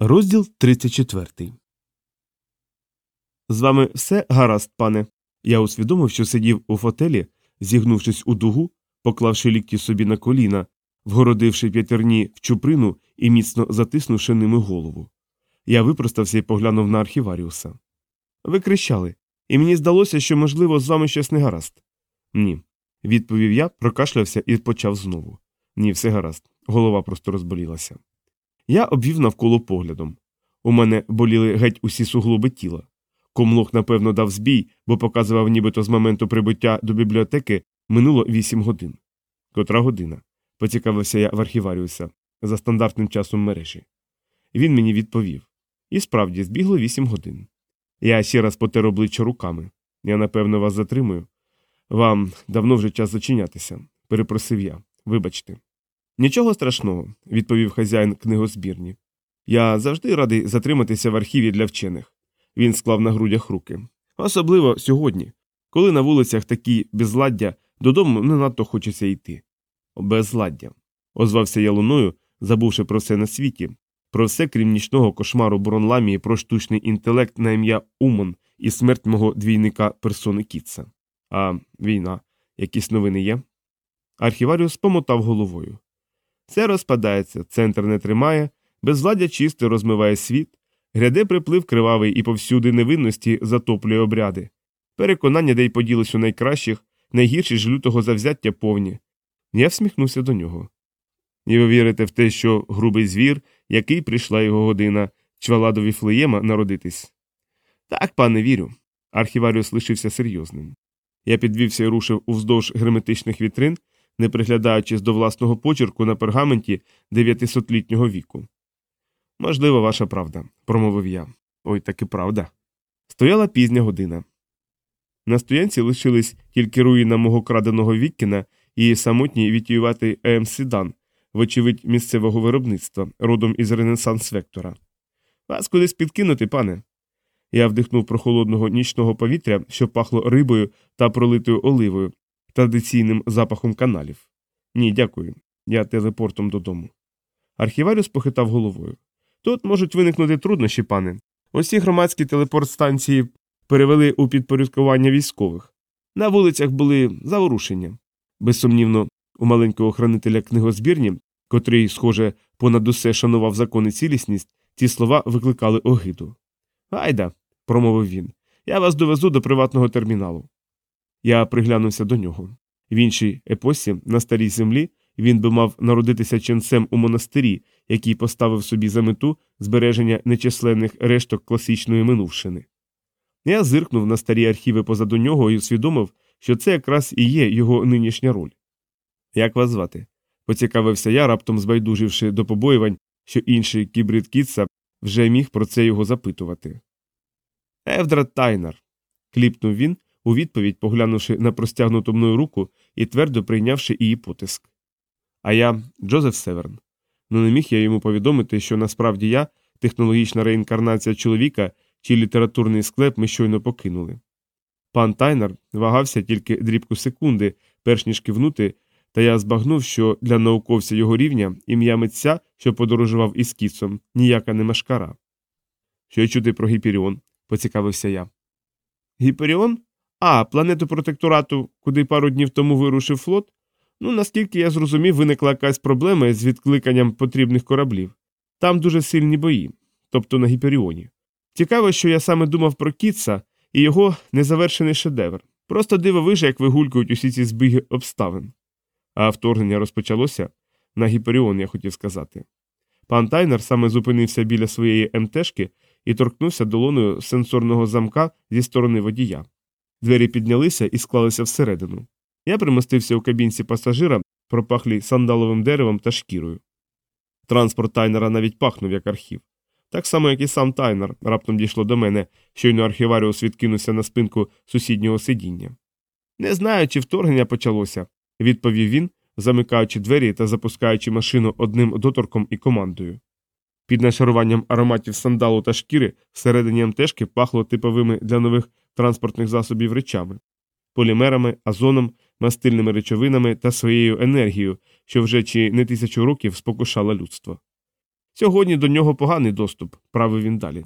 Розділ 34 З вами все гаразд, пане. Я усвідомив, що сидів у фотелі, зігнувшись у дугу, поклавши лікті собі на коліна, вгородивши п'ятерні в чуприну і міцно затиснувши ними голову. Я випростався і поглянув на архіваріуса. Ви кричали, і мені здалося, що, можливо, з вами щось не гаразд. Ні. Відповів я, прокашлявся і почав знову. Ні, все гаразд. Голова просто розболілася. Я обвів навколо поглядом. У мене боліли геть усі суглоби тіла. Комлох, напевно, дав збій, бо показував, нібито з моменту прибуття до бібліотеки минуло вісім годин. Котра година? поцікавився я в архіваріуса за стандартним часом мережі. Він мені відповів. І справді збігло вісім годин. Я ще раз потер обличчя руками. Я, напевно, вас затримую. Вам давно вже час зачинятися, перепросив я. Вибачте. Нічого страшного, відповів хазяїн книгозбірні. Я завжди радий затриматися в архіві для вчених. Він склав на грудях руки. Особливо сьогодні, коли на вулицях такі безладдя, додому не надто хочеться йти. Безладдя. озвався я луною, забувши про все на світі, про все крім нічного кошмару Бронламії, про штучний інтелект на ім'я Умон і смерть мого двійника персони Кітса. А війна, якісь новини є? Архіваріус помотав головою. Це розпадається, центр не тримає, безвладдя чисто розмиває світ, гряде приплив кривавий і повсюди невинності затоплює обряди. Переконання, де й поділись у найкращих, найгірші ж лютого завзяття повні. Я всміхнувся до нього. І ви вірите в те, що грубий звір, який прийшла його година, чвала до Віфлеєма народитись? Так, пане, вірю. Архіваріус лишився серйозним. Я підвівся і рушив уздовж герметичних вітрин, не приглядаючись до власного почерку на пергаменті дев'ятисотлітнього віку. Можливо, ваша правда, промовив я. Ой, таки правда. Стояла пізня година. На стоянці лишились тільки руїна мого краденого Віккіна і самотній вітіюватий ЕМ Сідан, вочевидь, місцевого виробництва, родом із Ренесанс Вектора. Вас кудись підкинути, пане. Я вдихнув прохолодного нічного повітря, що пахло рибою та пролитою оливою, традиційним запахом каналів. Ні, дякую. Я телепортом додому. Архіваріус похитав головою. Тут можуть виникнути труднощі, пане. Усі громадські телепорт-станції перевели у підпорядкування військових. На вулицях були заворушення. Безсумнівно, у маленького хранителя книгозбірні, котрий, схоже, понад усе шанував закон і цілісність, ці слова викликали огиду. Гайда, промовив він, я вас довезу до приватного терміналу. Я приглянувся до нього. В іншій епосі, на старій землі, він би мав народитися ченцем у монастирі, який поставив собі за мету збереження нечисленних решток класичної минувшини. Я зиркнув на старі архіви позаду нього і усвідомив, що це якраз і є його нинішня роль. Як вас звати? поцікавився я, раптом збайдуживши до побоювань, що інший кібрид Кітса вже міг про це його запитувати. Евдрат Тайнар. кліпнув він, у відповідь поглянувши на простягнуту мною руку і твердо прийнявши її потиск. А я Джозеф Северн. Ну не міг я йому повідомити, що насправді я технологічна реінкарнація чоловіка, чий літературний склеп ми щойно покинули. Пан Тайнер вагався тільки дрібку секунди, перш ніж кивнути, та я збагнув, що для науковця його рівня ім'я митця, що подорожував із кіцом, ніяка не машкара. Що й чути про Гіперіон? поцікавився я. Гіперіон? А, планету протекторату, куди пару днів тому вирушив флот? Ну, наскільки я зрозумів, виникла якась проблема з відкликанням потрібних кораблів. Там дуже сильні бої, тобто на Гіперіоні. Цікаво, що я саме думав про Кітса і його незавершений шедевр. Просто дивовижа, як вигулькують усі ці збіги обставин. А вторгнення розпочалося на Гіперіон, я хотів сказати. Пан Тайнер саме зупинився біля своєї МТшки і торкнувся долоною сенсорного замка зі сторони водія. Двері піднялися і склалися всередину. Я примостився у кабінці пасажира, пропахлі сандаловим деревом та шкірою. Транспорт тайнера навіть пахнув як архів. Так само, як і сам тайнер, раптом дійшло до мене, щойно архіваріус відкинувся на спинку сусіднього сидіння. Не знаю, чи вторгнення почалося, відповів він, замикаючи двері та запускаючи машину одним доторком і командою. Під нашаруванням ароматів сандалу та шкіри всередині МТшки пахло типовими для нових транспортних засобів речами полімерами, азоном, мастильними речовинами та своєю енергією, що вже чи не тисячу років спокушала людство. Сьогодні до нього поганий доступ, правив він далі.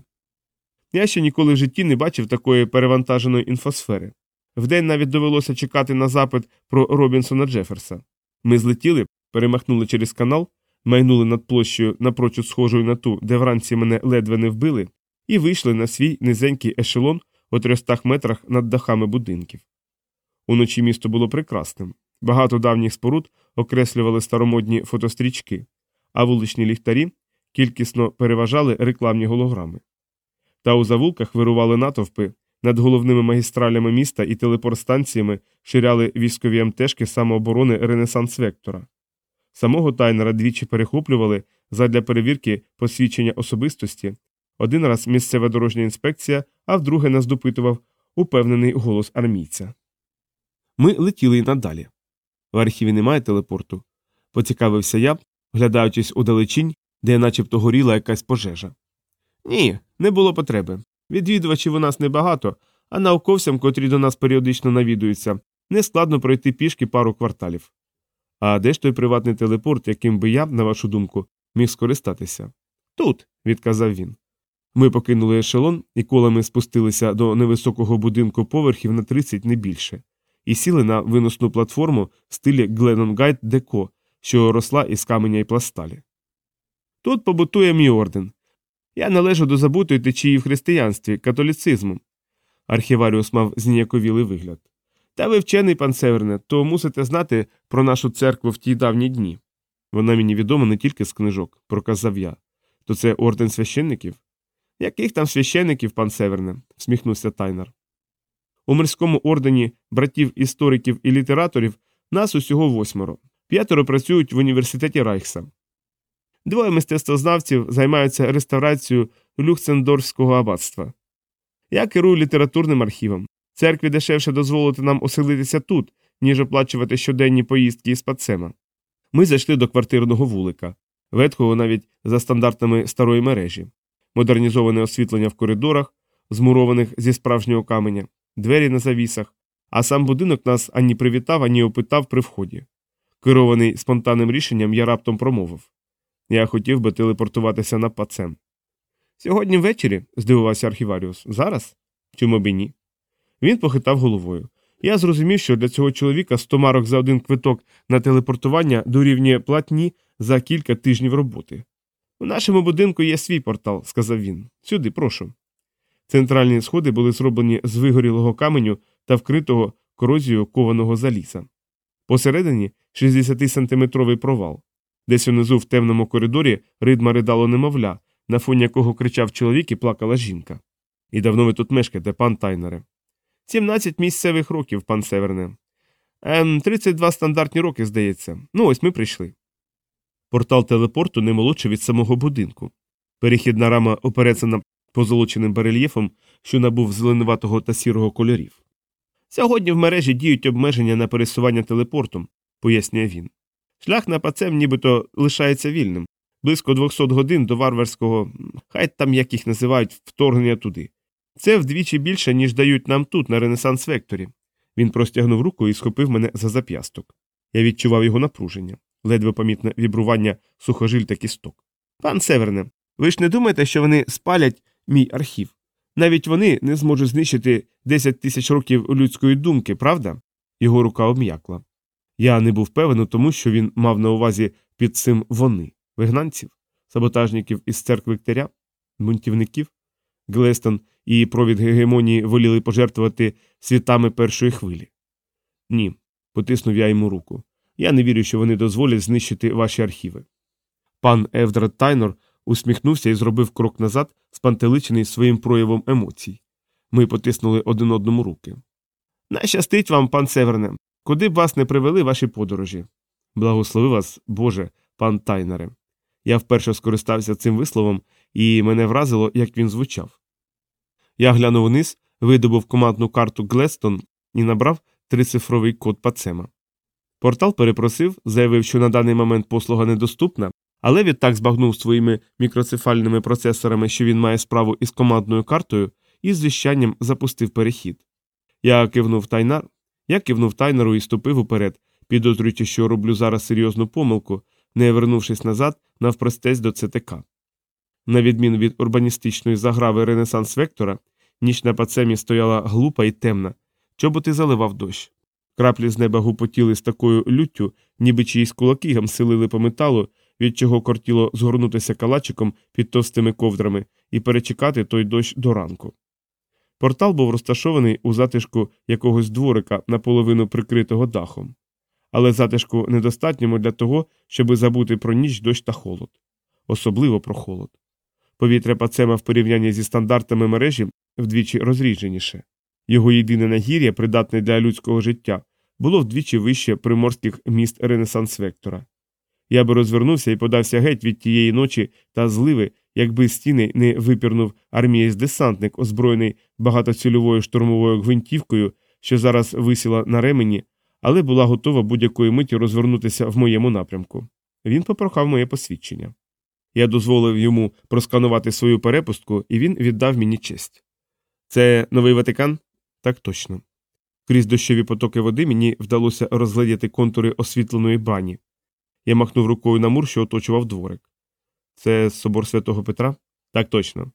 Я ще ніколи в житті не бачив такої перевантаженої інфосфери. Вдень навіть довелося чекати на запит про Робінсона Джеферса. Ми злетіли, перемахнули через канал, майнули над площею напрочуд схожою на ту, де вранці мене ледве не вбили, і вийшли на свій низенький ешелон у 300 метрах над дахами будинків. Уночі місто було прекрасним. Багато давніх споруд окреслювали старомодні фотострічки, а вуличні ліхтарі кількісно переважали рекламні голограми. Та у завулках вирували натовпи, над головними магістралями міста і телепортстанціями ширяли військові МТшки самооборони Ренесанс Вектора. Самого тайнера двічі перехоплювали задля перевірки посвідчення особистості. Один раз місцева дорожня інспекція, а вдруге нас допитував упевнений голос армійця. Ми летіли й надалі. В архіві немає телепорту. Поцікавився я, вглядаючись у далечінь, де начебто горіла якась пожежа. Ні, не було потреби. Відвідувачів у нас небагато, а науковцям, котрі до нас періодично навідуються, нескладно пройти пішки пару кварталів. А де ж той приватний телепорт, яким би я, на вашу думку, міг скористатися? Тут, відказав він. Ми покинули ешелон і колами спустилися до невисокого будинку поверхів на 30 не більше, і сіли на виносну платформу в стилі Гленнон-Гайт Деко, що росла із каменя і пласталі. Тут побутує мій орден. Я належу до забутої течії в християнстві, католіцизму. Архіваріус мав зніяковілий вигляд. Та ви вчений, пан Северне, то мусите знати про нашу церкву в ті давні дні. Вона мені відома не тільки з книжок, проказав я. То це орден священників? Яких там священників, пан Северне? всміхнувся Тайнер. У мирському ордені братів істориків і літераторів нас усього восьмеро. П'ятеро працюють в університеті Райхса. Двоє мистецтвознавців займаються реставрацією Люхсендорфського аббатства. Я керую літературним архівом. Церкві дешевше дозволити нам оселитися тут, ніж оплачувати щоденні поїздки із пацема. Ми зайшли до квартирного вулика, ветхого навіть за стандартами старої мережі, модернізоване освітлення в коридорах, змурованих зі справжнього каменя, двері на завісах, а сам будинок нас ані привітав, ані опитав при вході. Керований спонтанним рішенням, я раптом промовив я хотів би телепортуватися на пацем. Сьогодні ввечері, здивувався архіваріус. Зараз? Чому б і ні? Він похитав головою. Я зрозумів, що для цього чоловіка 100 марок за один квиток на телепортування дорівнює платні за кілька тижнів роботи. У нашому будинку є свій портал, сказав він. Сюди, прошу. Центральні сходи були зроблені з вигорілого каменю та вкритого корозією кованого заліза. Посередині 60-сантиметровий провал. Десь унизу в темному коридорі ридма ридало немовля, на фоні якого кричав чоловік і плакала жінка. І давно ви тут мешкаєте, пан Тайнере? Сімнадцять місцевих років, пан Северне. Ем, 32 стандартні роки, здається. Ну, ось ми прийшли. Портал телепорту не молодший від самого будинку. Перехідна рама оперецена позолоченим барельєфом, що набув зеленуватого та сірого кольорів. Сьогодні в мережі діють обмеження на пересування телепортом, пояснює він. Шлях на пацем нібито лишається вільним, близько 200 годин до варварського, хай там як їх називають, вторгнення туди. Це вдвічі більше, ніж дають нам тут, на Ренесанс Векторі. Він простягнув руку і схопив мене за зап'ясток. Я відчував його напруження, ледве помітне вібрування сухожиль та кісток. Пан Северне, ви ж не думаєте, що вони спалять мій архів? Навіть вони не зможуть знищити 10 тисяч років людської думки, правда? Його рука обм'якла. Я не був певен у тому, що він мав на увазі під цим вони вигнанців, саботажників із церкви Ктеря, бунтівників. Глестон і провід гегемонії воліли пожертвувати світами першої хвилі. Ні, потиснув я йому руку. Я не вірю, що вони дозволять знищити ваші архіви. Пан Евдред Тайнор усміхнувся і зробив крок назад, спантеличений своїм проявом емоцій. Ми потиснули один одному руки. Найщастить вам, пан Северне, куди б вас не привели ваші подорожі. Благослови вас, Боже, пан Тайнере. Я вперше скористався цим висловом, і мене вразило, як він звучав. Я глянув вниз, видобув командну карту Глестон і набрав трицифровий код Пацема. Портал перепросив, заявив, що на даний момент послуга недоступна, але відтак збагнув своїми мікроцефальними процесорами, що він має справу із командною картою, і з звіщанням запустив перехід. Я кивнув тайнар, я кивнув тайнеру і ступив уперед, підозрюючи, що роблю зараз серйозну помилку, не вернувшись назад навпростець до ЦТК. На відміну від урбаністичної заграви Ренесанс Вектора, ніч на пацемі стояла глупа і темна, чоботи заливав дощ. Краплі з неба гупотіли з такою люттю, ніби чиїсь кулаки гамсилили по металу, від чого кортіло згорнутися калачиком під товстими ковдрами і перечекати той дощ до ранку. Портал був розташований у затишку якогось дворика, наполовину прикритого дахом, але затишку недостатньому для того, щоби забути про ніч, дощ та холод, особливо про холод. Повітря пацема в порівнянні зі стандартами мережі вдвічі розрідженіше. Його єдине нагір'я, придатне для людського життя, було вдвічі вище приморських міст Ренесанс Вектора. Я би розвернувся і подався геть від тієї ночі та зливи, якби стіни не випірнув армієць десантник, озброєний багатоцільовою штурмовою гвинтівкою, що зараз висіла на ремені, але була готова будь-якої миті розвернутися в моєму напрямку. Він попрохав моє посвідчення. Я дозволив йому просканувати свою перепустку, і він віддав мені честь. Це новий Ватикан? Так точно. Крізь дощові потоки води мені вдалося розглядіти контури освітленої бані. Я махнув рукою на мур, що оточував дворик. Це собор святого Петра? Так точно.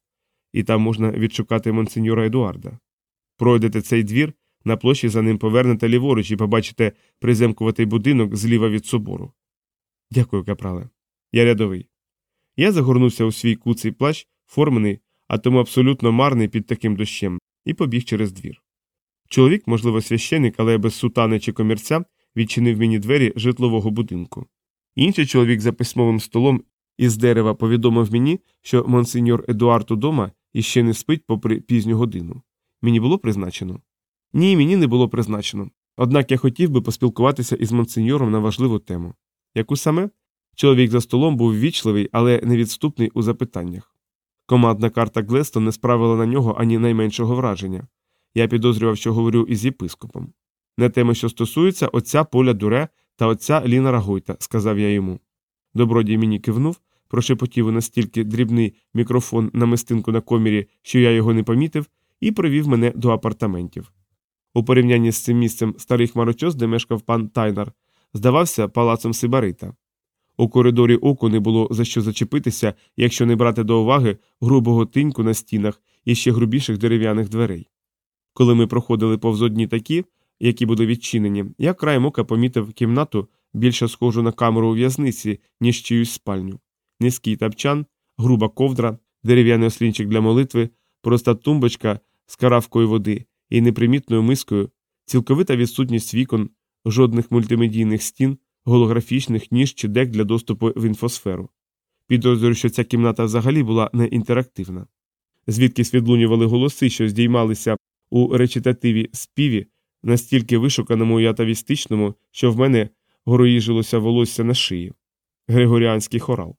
І там можна відшукати монсеньора Едуарда. Пройдете цей двір, на площі за ним повернете ліворуч і побачите приземкуватий будинок зліва від собору. Дякую, капрале. Я рядовий. Я загорнувся у свій куций плащ, формений, а тому абсолютно марний під таким дощем, і побіг через двір. Чоловік, можливо, священик, але без сутани чи комірця, відчинив мені двері житлового будинку. Інший чоловік за письмовим столом із дерева повідомив мені, що монсеньор Едуард удома і ще не спить попри пізню годину. Мені було призначено? Ні, мені не було призначено. Однак я хотів би поспілкуватися із монсеньором на важливу тему. Яку саме? Чоловік за столом був ввічливий, але невідступний у запитаннях. Командна карта Глестон не справила на нього ані найменшого враження. Я підозрював, що говорю із єпископом. На теми, що стосуються отця Поля Дуре та отця Ліна Рагойта, сказав я йому. Добродій мені кивнув, прошепотів настільки дрібний мікрофон на мистинку на комірі, що я його не помітив, і привів мене до апартаментів. У порівнянні з цим місцем старий хмарочос, де мешкав пан Тайнар, здавався палацом Сибарита. У коридорі оку не було за що зачепитися, якщо не брати до уваги грубого тиньку на стінах і ще грубіших дерев'яних дверей. Коли ми проходили повз одні такі, які були відчинені, я краєм ока помітив кімнату більше схожу на камеру у в'язниці, ніж чиюсь спальню. Низький тапчан, груба ковдра, дерев'яний ослінчик для молитви, проста тумбочка з каравкою води і непримітною мискою, цілковита відсутність вікон, жодних мультимедійних стін, голографічних ніж чи дек для доступу в інфосферу. Підозрюю, що ця кімната взагалі була не інтерактивна. Звідкись відлунювали голоси, що здіймалися у речитативі співі, настільки вишуканому і атавістичному, що в мене гороїжилося волосся на шиї. Григоріанський хорал.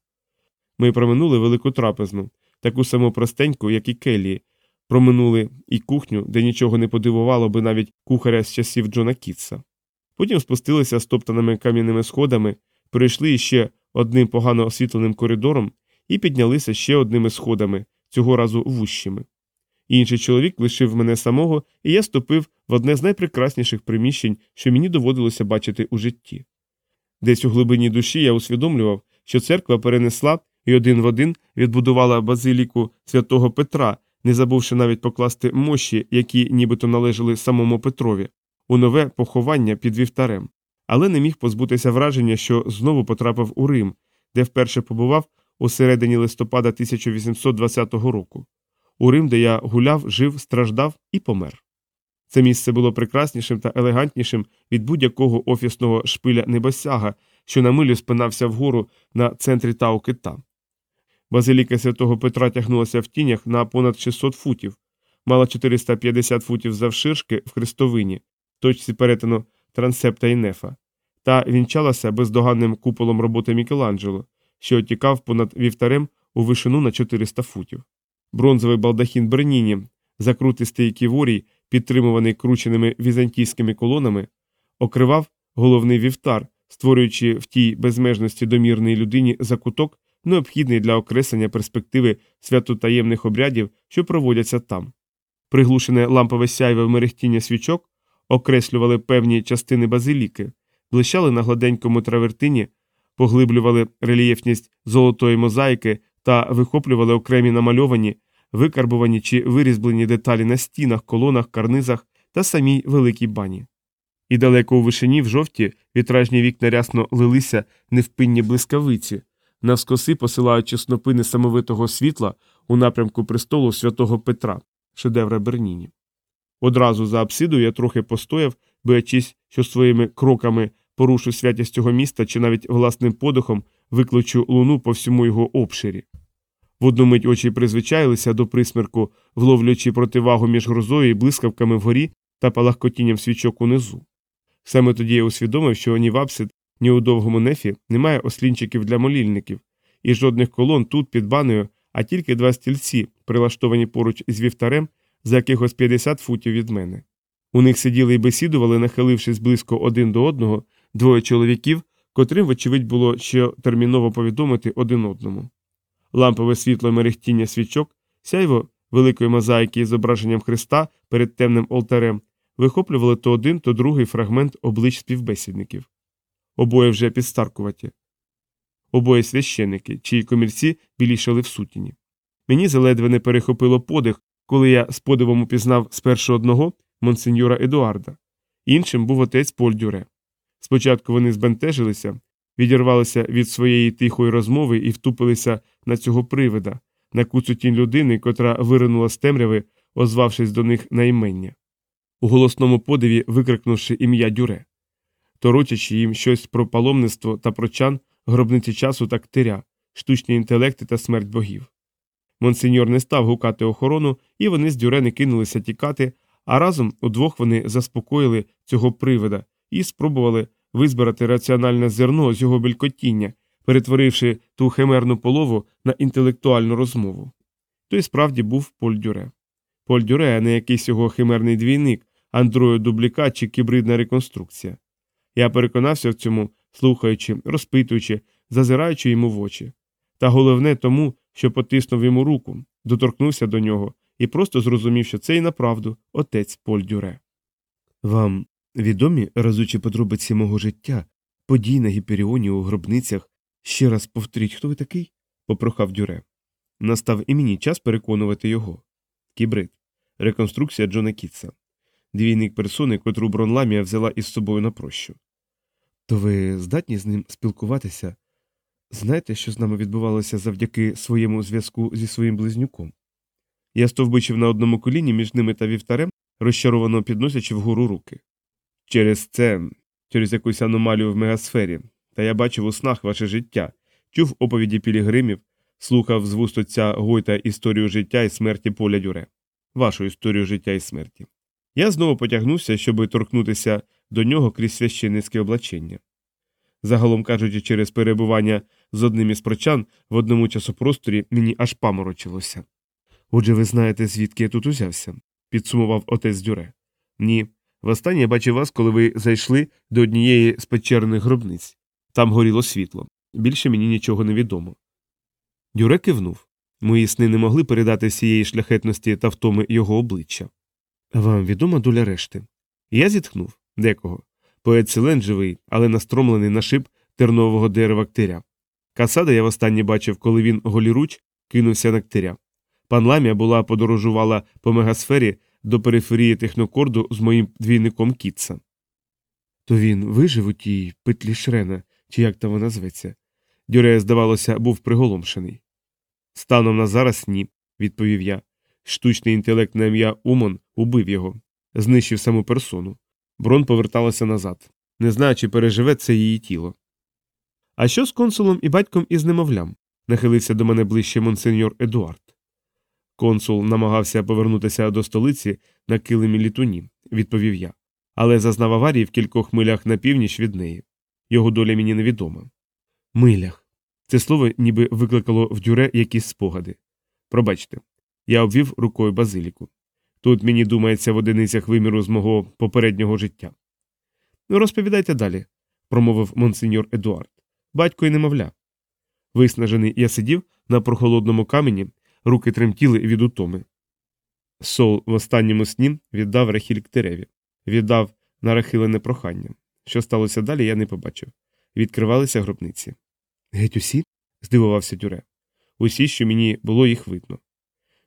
Ми проминули велику трапезну, таку саму простеньку, як і келії, проминули і кухню, де нічого не подивувало би навіть кухаря з часів Джона Кітса. Потім спустилися стоптаними кам'яними сходами, перейшли іще одним погано освітленим коридором і піднялися ще одними сходами, цього разу вущими. Інший чоловік лишив мене самого, і я ступив в одне з найпрекрасніших приміщень, що мені доводилося бачити у житті. Десь у глибині душі я усвідомлював, що церква перенесла і один в один відбудувала базиліку святого Петра, не забувши навіть покласти мощі, які нібито належали самому Петрові, у нове поховання під вівтарем, але не міг позбутися враження, що знову потрапив у Рим, де вперше побував у середині листопада 1820 року, у Рим, де я гуляв, жив, страждав і помер. Це місце було прекраснішим та елегантнішим від будь-якого офісного шпиля небосяга, що на милю спинався вгору на центрі тау кита. Базиліка святого Петра тягнулася в тінях на понад 600 футів, мала 450 футів завширшки в хрестовині, точці перетину трансепта і нефа, та вінчалася бездоганним куполом роботи Мікеланджело, що отікав понад вівтарем у вишину на 400 футів. Бронзовий балдахін Берніні, закрутистий ківорій, підтримуваний крученими візантійськими колонами, окривав головний вівтар, створюючи в тій безмежності домірної людині закуток, необхідний для окреслення перспективи святотаємних обрядів, що проводяться там. Приглушене лампове сяйве мерехтіння свічок окреслювали певні частини базиліки, блищали на гладенькому травертині, поглиблювали рельєфність золотої мозаїки та вихоплювали окремі намальовані, викарбувані чи вирізблені деталі на стінах, колонах, карнизах та самій великій бані. І далеко у вишині в жовті вітражні вікна рясно лилися невпинні блискавиці, навскоси посилаючи снопи несамовитого світла у напрямку престолу святого Петра, шедевра Берніні. Одразу за апсидою я трохи постояв, боячись, що своїми кроками порушу святість цього міста чи навіть власним подихом викличу луну по всьому його обширі. В одну мить очі призвичаїлися до присмерку, вловлюючи противагу між грозою і блискавками вгорі та палахкотінням свічок унизу. Саме тоді я усвідомив, що ні в апсид, ні у довгому нефі немає ослінчиків для молільників, і жодних колон тут під банею, а тільки два стільці, прилаштовані поруч із вівтарем за якихось 50 футів від мене. У них сиділи і бесідували, нахилившись близько один до одного, двоє чоловіків, котрим, вочевидь, було ще терміново повідомити один одному. Лампове світло мерехтіння свічок, сяйво великої мозаїки із зображенням Христа перед темним олтарем, вихоплювали то один, то другий фрагмент облич співбесідників. Обоє вже підстаркуваті. Обоє священники, чиї комірці білішали в сутіні. Мені заледве не перехопило подих, коли я з подивом упізнав спершу одного монсеньора Едуарда, іншим був отець Поль Дюре. Спочатку вони збентежилися, відірвалися від своєї тихої розмови і втупилися на цього привида, на куцу тінь людини, котра виринула з темряви, озвавшись до них на імення. У голосному подиві викрикнувши ім'я Дюре, торочачи їм щось про паломництво та про чан, гробниці часу та ктиря, штучні інтелекти та смерть богів. Монсеньор не став гукати охорону, і вони з Дюре не кинулися тікати, а разом удвох вони заспокоїли цього привида і спробували визбирати раціональне зерно з його белькотіння, перетворивши ту химерну полову на інтелектуальну розмову. Той справді був Поль Дюре. Поль Дюре, не якийсь його химерний двійник, андроїд-дублікат чи кібридна реконструкція. Я переконався в цьому, слухаючи, розпитуючи, зазираючи йому в очі. Та головне тому, що потиснув йому руку, доторкнувся до нього і просто зрозумів, що це і направду отець Поль Дюре. Вам відомі разучі подробиці мого життя, подій на гіперіоні у гробницях. Ще раз повторіть, хто ви такий? попрохав Дюре. Настав і мені час переконувати його. Кібрид. Реконструкція Джона Кітса. Двійник персони, котру Бронламія взяла із собою на прощу. То ви здатні з ним спілкуватися? Знаєте, що з нами відбувалося завдяки своєму зв'язку зі своїм близнюком? Я стовбичив на одному коліні між ними та вівтарем, розчаровано підносячи вгору руки. Через це, через якусь аномалію в мегасфері, та я бачив у снах ваше життя, чув оповіді пілігримів, слухав з вуст отця Гойта історію життя і смерті поля дюре, вашу історію життя і смерті. Я знову потягнувся, щоби торкнутися до нього крізь священницьке облачення. Загалом кажучи, через перебування з одним із прочан в одному часопросторі мені аж паморочилося. Отже, ви знаєте, звідки я тут узявся, підсумував отець Дюре. Ні. Востаннє бачив вас, коли ви зайшли до однієї з печерних гробниць. Там горіло світло. Більше мені нічого не відомо. Дюре кивнув. Мої сни не могли передати всієї шляхетності та втоми його обличчя. Вам відома доля решти? Я зітхнув декого. Поет Селен живий, але настромлений на шип тернового дерева ктиря. Касада я востаннє бачив, коли він голіруч кинувся на ктиря. Пан Ламія була подорожувала по мегасфері до периферії технокорду з моїм двійником Кітса. То він вижив у тій петлі Шрена, чи як там вона зветься. Дюре, здавалося, був приголомшений. Станом на зараз ні, відповів я. Штучний інтелект на ім'я Умон убив його, знищив саму персону. Брон поверталася назад, не знаю, чи переживе це її тіло. А що з консулом і батьком із немовлям? нахилився до мене ближче монсеньор Едуард. Консул намагався повернутися до столиці на килимі літуні, відповів я, але зазнав аварії в кількох милях на північ від неї. Його доля мені невідома. Милях. Це слово ніби викликало в дюре якісь спогади. Пробачте, я обвів рукою базиліку. Тут мені думається в одиницях виміру з мого попереднього життя. Ну, розповідайте далі, промовив монсеньор Едуард. Батько й немовля. Виснажений я сидів на прохолодному камені, руки тремтіли від утоми. Сол в останньому сні віддав Рахіль Ктереві, віддав на рахилене прохання. Що сталося далі, я не побачив. Відкривалися гробниці. Геть усі? здивувався Дюре. усі, що мені було їх видно.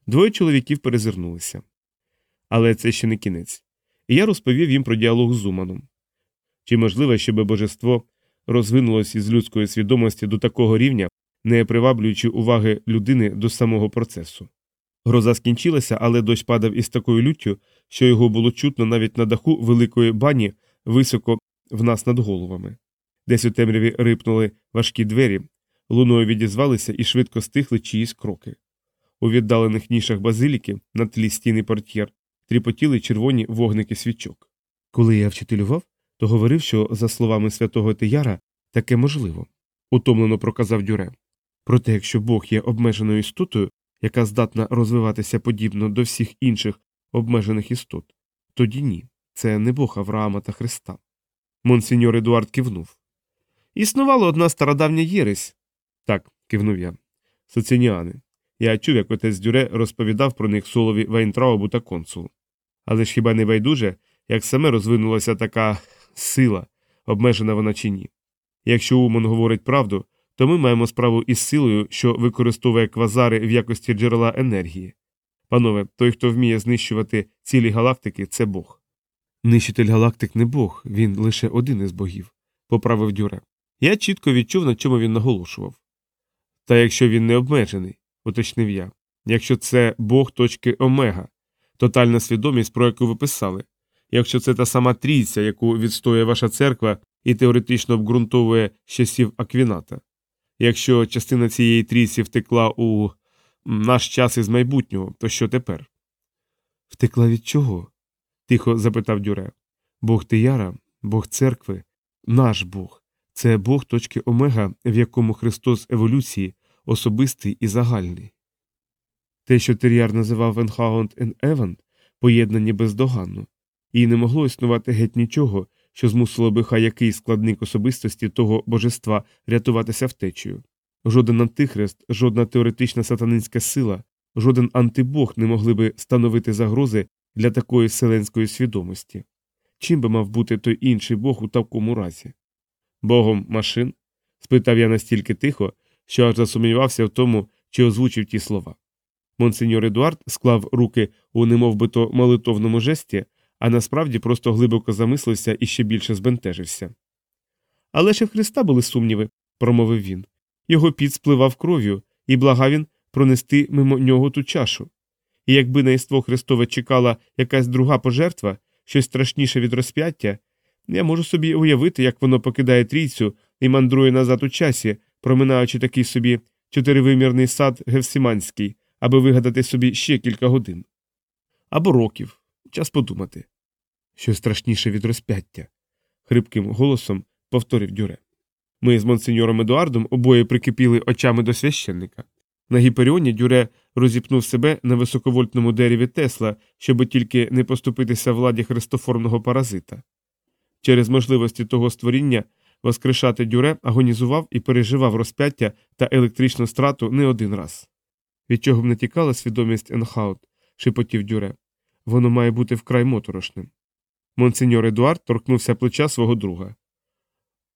Двоє чоловіків перезирнулися. Але це ще не кінець. І я розповів їм про діалог з Зуманом. Чи можливо, щоб божество розвинулось із людської свідомості до такого рівня, не приваблюючи уваги людини до самого процесу? Гроза скінчилася, але дощ падав із такою люттю, що його було чутно навіть на даху великої бані високо в нас над головами. Десь у темряві рипнули важкі двері, луною відізвалися і швидко стихли чиїсь кроки. У віддалених нішах базиліки на тлі стіни портьєр тріпотіли червоні вогники свічок. Коли я вчителював, то говорив, що, за словами святого Тияра, таке можливо, утомлено проказав Дюре. Проте, якщо Бог є обмеженою істотою, яка здатна розвиватися подібно до всіх інших обмежених істот, тоді ні, це не Бог Авраама та Христа. Монсеньор Едуард кивнув. Існувала одна стародавня єресь. Так, кивнув я. Соцініани. Я чув, як отець Дюре розповідав про них солові Вайнтраубу та консулу. Але ж хіба не байдуже, як саме розвинулася така сила, обмежена вона чи ні? Якщо Уман говорить правду, то ми маємо справу із силою, що використовує квазари в якості джерела енергії. Панове, той, хто вміє знищувати цілі галактики, це Бог. Нищитель галактик не Бог, він лише один із богів, поправив Дюре. Я чітко відчув, на чому він наголошував. Та якщо він не обмежений, уточнив я, якщо це Бог точки омега, тотальна свідомість, про яку ви писали, якщо це та сама трійця, яку відстоює ваша церква і теоретично обґрунтовує з часів Аквіната, якщо частина цієї трійці втекла у наш час із майбутнього, то що тепер? Втекла від чого? тихо запитав Дюре. Бог Тияра, Бог церкви, наш Бог. Це Бог точки омега, в якому Христос еволюції особистий і загальний. Те, що Тер'яр називав Венхаунд ен Еван, поєднані бездоганно, і не могло існувати геть нічого, що змусило би хай який складник особистості того божества рятуватися втечею. Жоден антихрист, жодна теоретична сатанинська сила, жоден антибог не могли би становити загрози для такої вселенської свідомості. Чим би мав бути той інший бог у такому разі? Богом машин? спитав я настільки тихо, що аж засумнівався в тому, чи озвучив ті слова. Монсеньор Едуард склав руки у немовбито молитовному жесті, а насправді просто глибоко замислився і ще більше збентежився. Але і в Христа були сумніви, промовив він. Його піт спливав кров'ю, і благав він пронести мимо нього ту чашу. І якби на іство Христове чекала якась друга пожертва, щось страшніше від розп'яття, я можу собі уявити, як воно покидає трійцю і мандрує назад у часі, проминаючи такий собі чотиривимірний сад Гевсиманський, аби вигадати собі ще кілька годин. Або років. Час подумати. Що страшніше від розп'яття, хрипким голосом повторив Дюре. Ми з монсеньором Едуардом обоє прикипіли очами до священника. На гіперіоні Дюре розіпнув себе на високовольтному дереві Тесла, щоб тільки не поступитися владі христоформного паразита. Через можливості того створіння воскрешати дюре агонізував і переживав розп'яття та електричну страту не один раз. Від чого б не тікала свідомість Енхаут, шепотів дюре. Воно має бути вкрай моторошним. Монсеньор Едуард торкнувся плеча свого друга.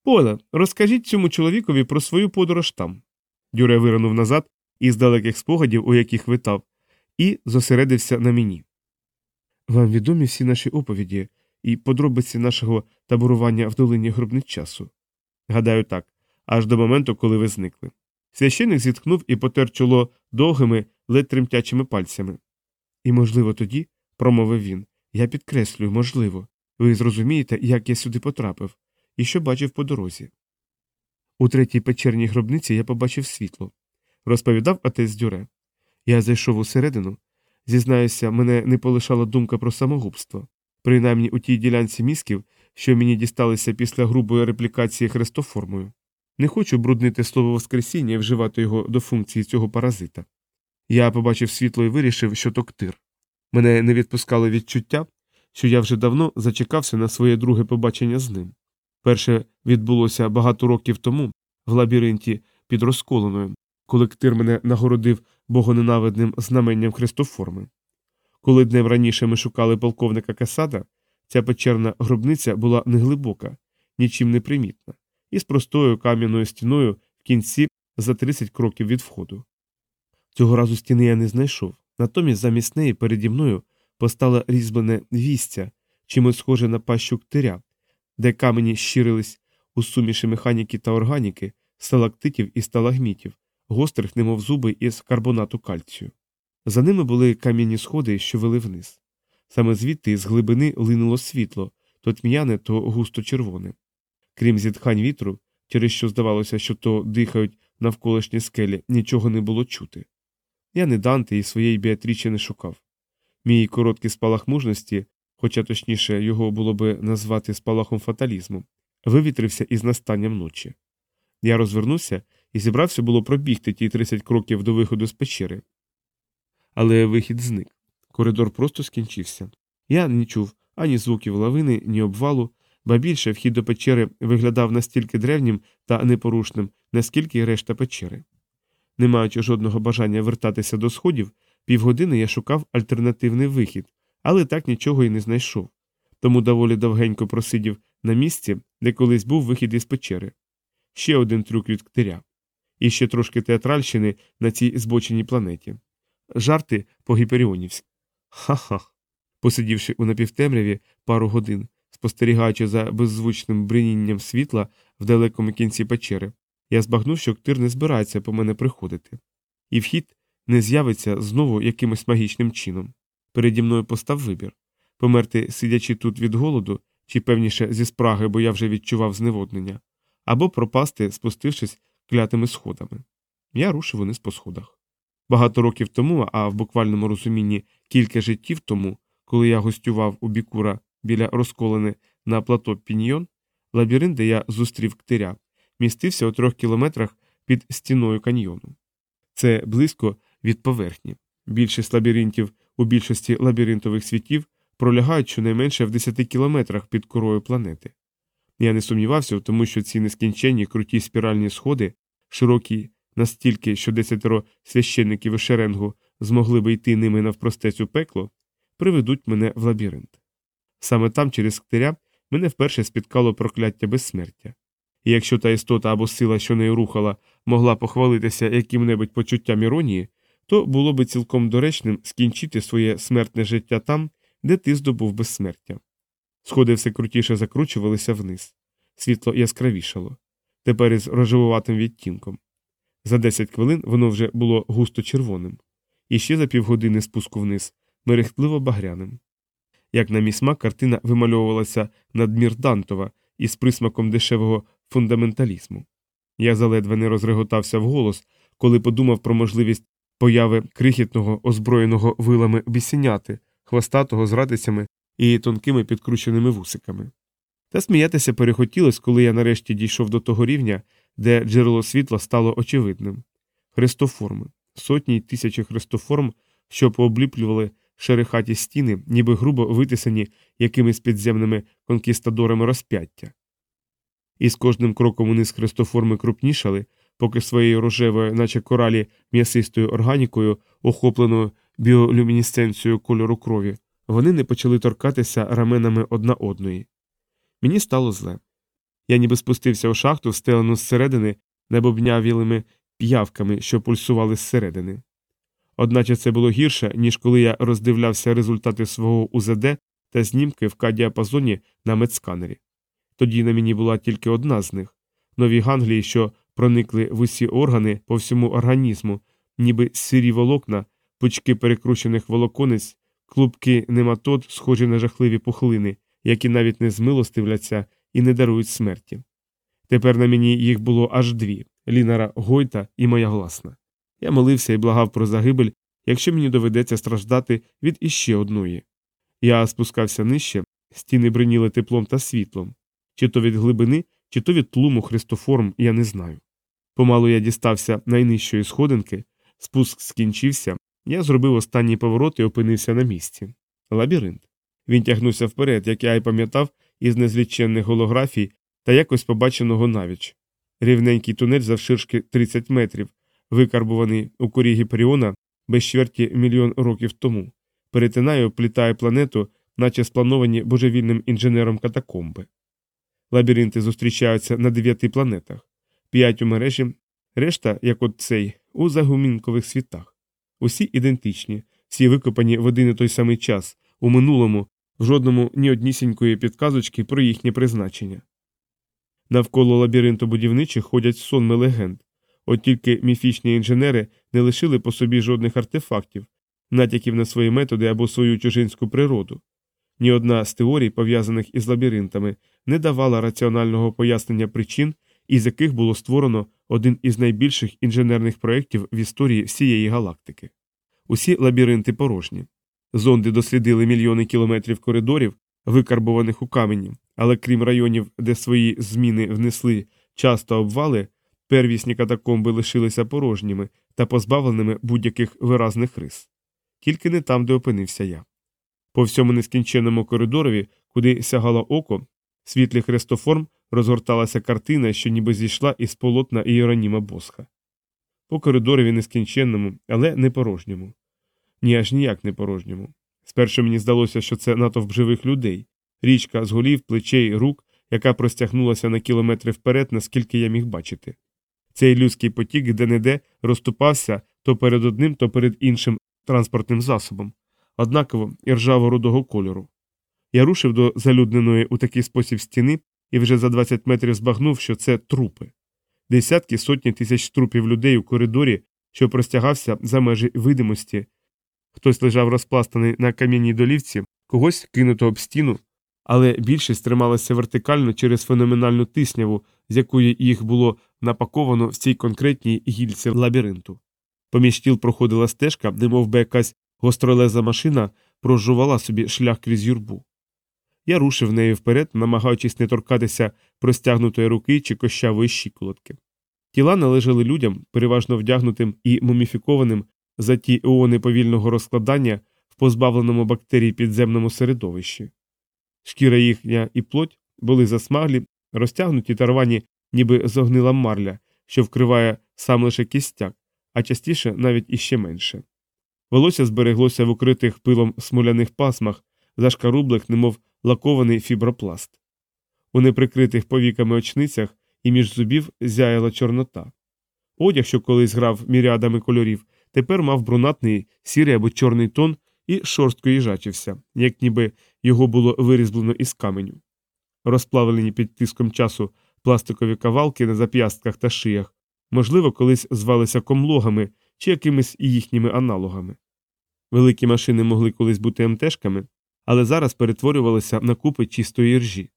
Поле, розкажіть цьому чоловікові про свою подорож там. Дюре виринув назад із далеких спогадів, у яких витав, і зосередився на мені. Вам відомі всі наші оповіді і подробиці нашого таборування в долині гробниць часу. Гадаю, так, аж до моменту, коли ви зникли. Священик зітхнув і потер чоло довгими, ледь тремтячими пальцями. І, можливо, тоді, промовив він, я підкреслюю, можливо, ви зрозумієте, як я сюди потрапив, і що бачив по дорозі. У третій печерній гробниці я побачив світло, розповідав отець Дюре. Я зайшов усередину. Зізнаюся, мене не полишала думка про самогубство, принаймні у тій ділянці мізків, що мені дісталися після грубої реплікації хрестоформою. Не хочу бруднити слово Воскресіння і вживати його до функції цього паразита. Я побачив світло і вирішив, що то ктир. Мене не відпускало відчуття, що я вже давно зачекався на своє друге побачення з ним. Перше відбулося багато років тому в лабіринті під розколеною, коли ктир мене нагородив богоненавидним знаменням хрестоформи. Коли днем раніше ми шукали полковника Касада, ця печерна гробниця була неглибока, нічим не примітна, і з простою кам'яною стіною в кінці за 30 кроків від входу. Цього разу стіни я не знайшов, натомість замість неї переді мною постало різьблене вістя, чимось схоже на пащу ктиря, де камені щирились у суміші механіки та органіки, сталактитів і сталагмітів, гострих, немов зуби із карбонату кальцію. За ними були кам'яні сходи, що вели вниз. Саме звідти з глибини линуло світло, то тьмяне, то густо червоне. Крім зітхань вітру, через що здавалося, що то дихають навколишні скелі, нічого не було чути. Я не Данте і своєї Біатрічі не шукав. Мій короткий спалах мужності, хоча точніше його було би назвати спалахом фаталізму, вивітрився із настанням ночі. Я розвернувся і зібрався було пробігти ті 30 кроків до виходу з печери. Але вихід зник. Коридор просто скінчився. Я не чув ані звуків лавини, ні обвалу, ба більше вхід до печери виглядав настільки древнім та непорушним, наскільки й решта печери. Не маючи жодного бажання вертатися до сходів, півгодини я шукав альтернативний вихід, але так нічого й не знайшов. Тому доволі довгенько просидів на місці, де колись був вихід із печери. Ще один трюк від ктиря. І ще трошки театральщини на цій збоченій планеті. Жарти по гіперіонівськи. Ха-ха. Посидівши у напівтемряві пару годин, спостерігаючи за беззвучним бринінням світла в далекому кінці печери, я збагнув, що ктир не збирається по мене приходити. І вхід не з'явиться знову якимось магічним чином. Переді мною постав вибір померти, сидячи тут від голоду, чи певніше зі спраги, бо я вже відчував зневоднення, або пропасти, спустившись клятими сходами. Я рушив униз по сходах. Багато років тому, а в буквальному розумінні кілька життів тому, коли я гостював у бікура біля розколени на плато Піньйон, лабіринт, де я зустрів ктиря, містився у трьох кілометрах під стіною каньйону. Це близько від поверхні. Більшість лабіринтів у більшості лабіринтових світів пролягають щонайменше в 10 кілометрах під корою планети. Я не сумнівався тому, що ці нескінченні круті спіральні сходи, широкі настільки, що десятеро священників і шеренгу змогли би йти ними навпростець у пекло, приведуть мене в лабіринт. Саме там, через ктиря, мене вперше спіткало прокляття безсмертя. І якщо та істота або сила, що нею рухала, могла похвалитися яким-небудь почуттям іронії, то було би цілком доречним скінчити своє смертне життя там, де ти здобув безсмертя. Сходи все крутіше закручувалися вниз. Світло яскравішало, тепер із рожевуватим відтінком. За 10 хвилин воно вже було густо червоним, і ще за півгодини спуску вниз мерехтливо багряним. Як на мій смак, картина вимальовувалася надмір Дантова із присмаком дешевого фундаменталізму. Я заледве не розреготався вголос, коли подумав про можливість появи крихітного, озброєного вилами бісеняти, хвостатого з радицями і тонкими підкрученими вусиками. Та сміятися перехотілось, коли я нарешті дійшов до того рівня, де джерело світла стало очевидним хрестоформи, сотні й тисячі хрестоформ, що пообліплювали шерехаті стіни, ніби грубо витисані якимись підземними конкістадорами розп'яття. І з кожним кроком униз хрестоформи крупнішали, поки своєю рожевою, наче коралі м'ясистою органікою, охопленою біолюмінесценцією кольору крові, вони не почали торкатися раменами одна одної. Мені стало зле. Я ніби спустився у шахту, встелену зсередини небобнявілими п'явками, що пульсували зсередини. Одначе це було гірше, ніж коли я роздивлявся результати свого УЗД та знімки в К-діапазоні на медсканері. Тоді на мені була тільки одна з них нові ганглії, що проникли в усі органи по всьому організму, ніби сирі волокна, пучки перекручених волоконець, клубки нематод, схожі на жахливі пухлини, які навіть не змилостивляться і не дарують смерті. Тепер на мені їх було аж дві Лінара Гойта і моя гласна. Я молився і благав про загибель, якщо мені доведеться страждати від іще одної. Я спускався нижче, стіни бриніли теплом та світлом, чи то від глибини, чи то від тлуму христоформ, я не знаю. Помалу я дістався найнижчої сходинки, спуск скінчився, я зробив останній поворот і опинився на місці. Лабіринт. Він тягнувся вперед, як я й пам'ятав, із незліченних голографій та якось побаченого навіч. Рівненький тунель завширшки 30 метрів, викарбуваний у корі Гіперіона без чверті мільйон років тому, перетинає, оплітає планету, наче сплановані божевільним інженером катакомби. Лабіринти зустрічаються на дев'яти планетах, п'ять у мережі, решта, як от цей, у загумінкових світах. Усі ідентичні, всі викопані в один і той самий час, у минулому, в жодному ні однісінької підказочки про їхнє призначення. Навколо лабіринту будівничих ходять сонми легенд, от тільки міфічні інженери не лишили по собі жодних артефактів, натяків на свої методи або свою чужинську природу. Ні одна з теорій, пов'язаних із лабіринтами, не давала раціонального пояснення причин, із яких було створено один із найбільших інженерних проєктів в історії всієї галактики. Усі лабіринти порожні. Зонди дослідили мільйони кілометрів коридорів, викарбованих у камені, але крім районів, де свої зміни внесли часто обвали, первісні катакомби лишилися порожніми та позбавленими будь-яких виразних рис. Тільки не там, де опинився я. По всьому нескінченному коридорові, куди сягало око, світлі хрестоформ розгорталася картина, що ніби зійшла із полотна Іероніма Босха. По коридорові нескінченному, але не порожньому. Ні аж ніяк не порожньому. Спершу мені здалося, що це натовп живих людей, річка з голів, плечей, рук, яка простягнулася на кілометри вперед, наскільки я міг бачити. Цей людський потік де-не-де розступався то перед одним, то перед іншим транспортним засобом, однаково і ржаво рудого кольору. Я рушив до залюдненої у такий спосіб стіни і вже за 20 метрів збагнув, що це трупи. Десятки сотні тисяч трупів людей у коридорі, що простягався за межі видимості. Хтось лежав розпластаний на кам'яній долівці, когось кинуто об стіну, але більшість трималася вертикально через феноменальну тисняву, з якої їх було напаковано в цій конкретній гільці лабіринту. Поміж тіл проходила стежка, немов би якась гостролеза машина прожувала собі шлях крізь юрбу. Я рушив нею вперед, намагаючись не торкатися простягнутої руки чи кощавої щиколотки. Тіла належали людям, переважно вдягнутим і муміфікованим за ті еони повільного розкладання в позбавленому бактерій підземному середовищі. Шкіра їхня і плоть були засмаглі, розтягнуті та рвані, ніби зогнила марля, що вкриває сам лише кістяк, а частіше навіть іще менше. Волосся збереглося в укритих пилом смоляних пасмах, зашкарублих, немов лакований фібропласт. У неприкритих повіками очницях і між зубів зяяла чорнота. Одяг, що колись грав мірядами кольорів, тепер мав брунатний сірий або чорний тон і шорстко їжачився, як ніби його було вирізблено із каменю. Розплавлені під тиском часу пластикові кавалки на зап'ястках та шиях, можливо, колись звалися комлогами чи якимись їхніми аналогами. Великі машини могли колись бути МТшками, але зараз перетворювалися на купи чистої ржі.